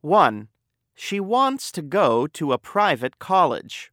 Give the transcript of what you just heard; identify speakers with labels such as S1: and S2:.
S1: 1. She wants to go to a private college.